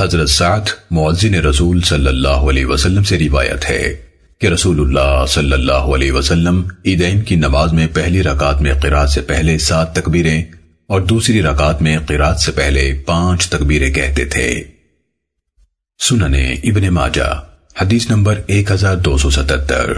حضرت سعد معزن رسول صلی اللہ علیہ وسلم سے روایت ہے کہ رسول اللہ صلی اللہ علیہ وسلم عیدین کی نماز میں پہلی رکعت میں قرآن سے پہلے سات تکبیریں اور دوسری رکعت میں قرآن سے پہلے پانچ تکبیریں کہتے تھے۔ سننے ابن ماجہ، حدیث نمبر ایک ہزار دو سو ستتر۔